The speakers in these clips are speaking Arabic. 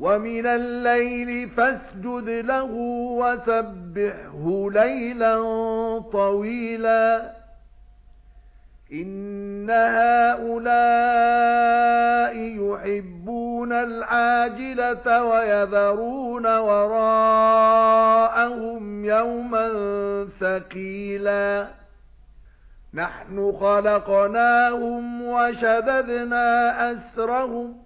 وَمِنَ اللَّيْلِ فَاسْجُدْ لَهُ وَسَبِّحْهُ لَيْلًا طَوِيلًا إِنَّ هَؤُلَاءِ يُحِبُّونَ الْعَاجِلَةَ وَيَذَرُونَ وَرَاءَهُمْ يَوْمًا ثَقِيلًا نَحْنُ خَلَقْنَاهُمْ وَشَدَدْنَا أَسْرَهُمْ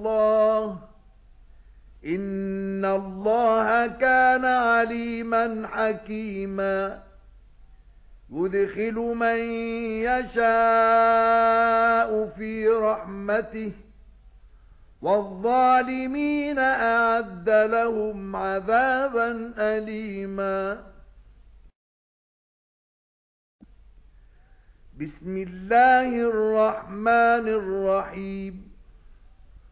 إِنَّ اللَّهَ كَانَ عَلِيمًا حَكِيمًا يُدْخِلُ مَن يَشَاءُ فِي رَحْمَتِهِ وَالظَّالِمِينَ أَعَدَّ لَهُمْ عَذَابًا أَلِيمًا بِسْمِ اللَّهِ الرَّحْمَنِ الرَّحِيمِ